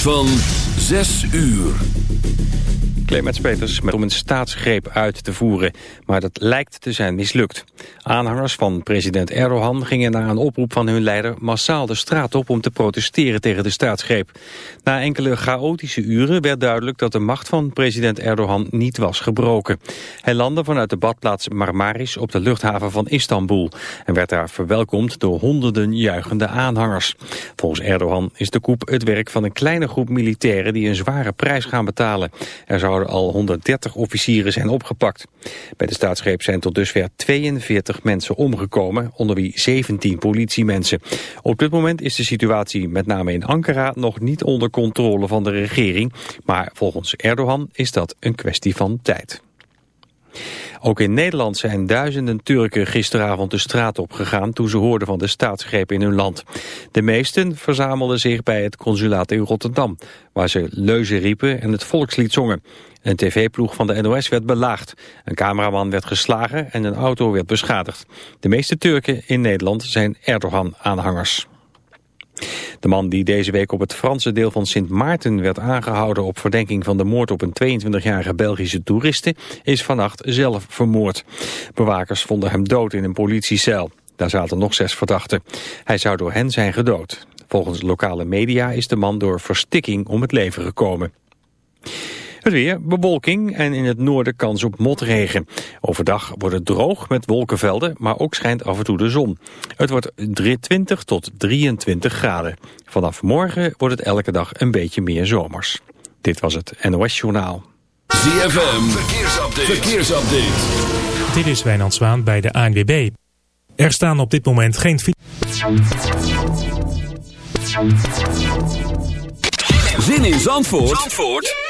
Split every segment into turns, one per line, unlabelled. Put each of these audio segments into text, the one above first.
van 6 uur.
Clemens Peters met om een staatsgreep uit te voeren, maar dat lijkt te zijn mislukt. Aanhangers van president Erdogan gingen na een oproep van hun leider massaal de straat op om te protesteren tegen de staatsgreep. Na enkele chaotische uren werd duidelijk dat de macht van president Erdogan niet was gebroken. Hij landde vanuit de badplaats Marmaris op de luchthaven van Istanbul en werd daar verwelkomd door honderden juichende aanhangers. Volgens Erdogan is de coup het werk van een kleine groep militairen die een zware prijs gaan betalen. Er al 130 officieren zijn opgepakt. Bij de staatsgreep zijn tot dusver 42 mensen omgekomen, onder wie 17 politiemensen. Op dit moment is de situatie met name in Ankara nog niet onder controle van de regering, maar volgens Erdogan is dat een kwestie van tijd. Ook in Nederland zijn duizenden Turken gisteravond de straat op gegaan toen ze hoorden van de staatsgreep in hun land. De meesten verzamelden zich bij het consulaat in Rotterdam, waar ze leuzen riepen en het volkslied zongen. Een tv-ploeg van de NOS werd belaagd. Een cameraman werd geslagen en een auto werd beschadigd. De meeste Turken in Nederland zijn Erdogan-aanhangers. De man die deze week op het Franse deel van Sint Maarten werd aangehouden op verdenking van de moord op een 22-jarige Belgische toeriste is vannacht zelf vermoord. Bewakers vonden hem dood in een politiecel. Daar zaten nog zes verdachten. Hij zou door hen zijn gedood. Volgens lokale media is de man door verstikking om het leven gekomen. Het weer, bewolking en in het noorden kans op motregen. Overdag wordt het droog met wolkenvelden, maar ook schijnt af en toe de zon. Het wordt 20 tot 23 graden. Vanaf morgen wordt het elke dag een beetje meer zomers. Dit was het NOS Journaal.
ZFM, verkeersupdate. verkeersupdate.
Dit is Wijnand Zwaan bij de ANWB. Er staan op dit moment geen...
Zin in Zandvoort? Zandvoort?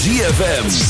ZFM.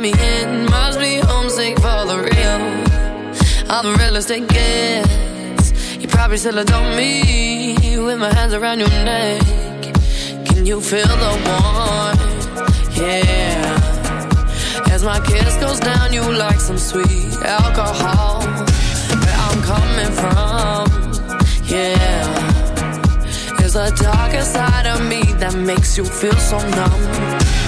Let me in. Must be homesick for the real. I'm the realest it gets. You probably still adore me with my hands around your neck. Can you feel the warmth? Yeah. As my kiss goes down, you like some sweet alcohol. Where I'm coming from, yeah. There's a darker side of me that makes you feel so numb.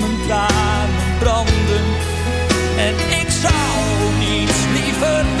hurt me